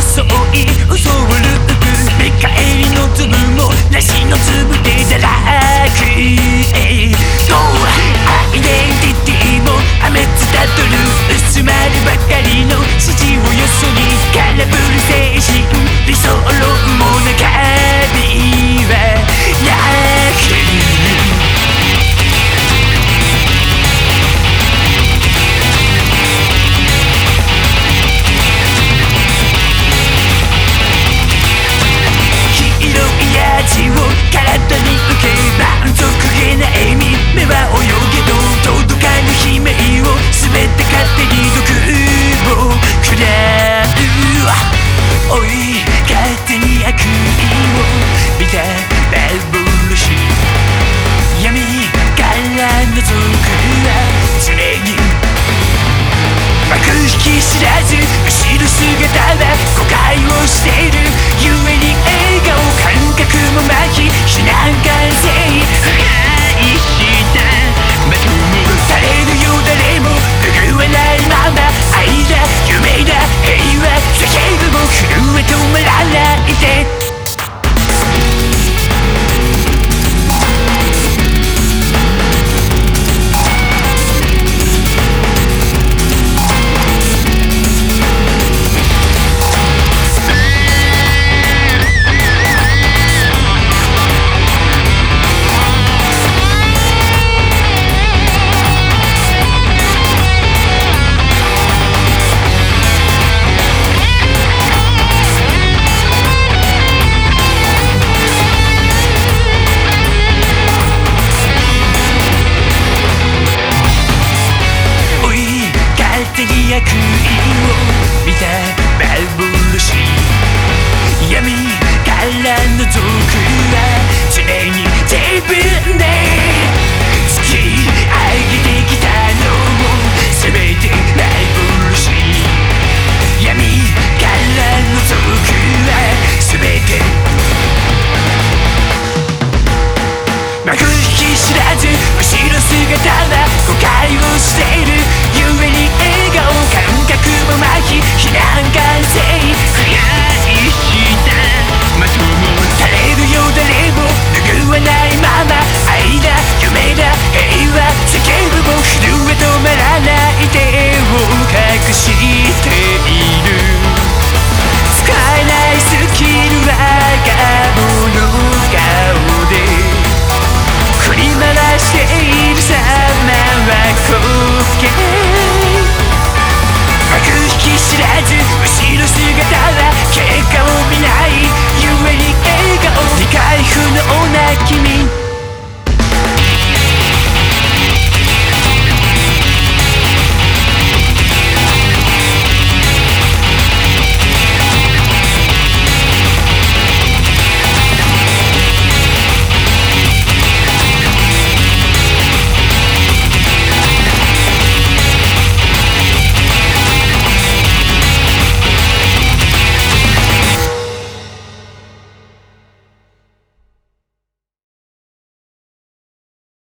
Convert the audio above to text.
装い嘘をルく見返りの粒もなしの粒でを見た闇から覗くは常にテープで突き上げてきたのも全てライブルシ闇から覗くは全て。幕引き知らず後ろ姿は誤解をして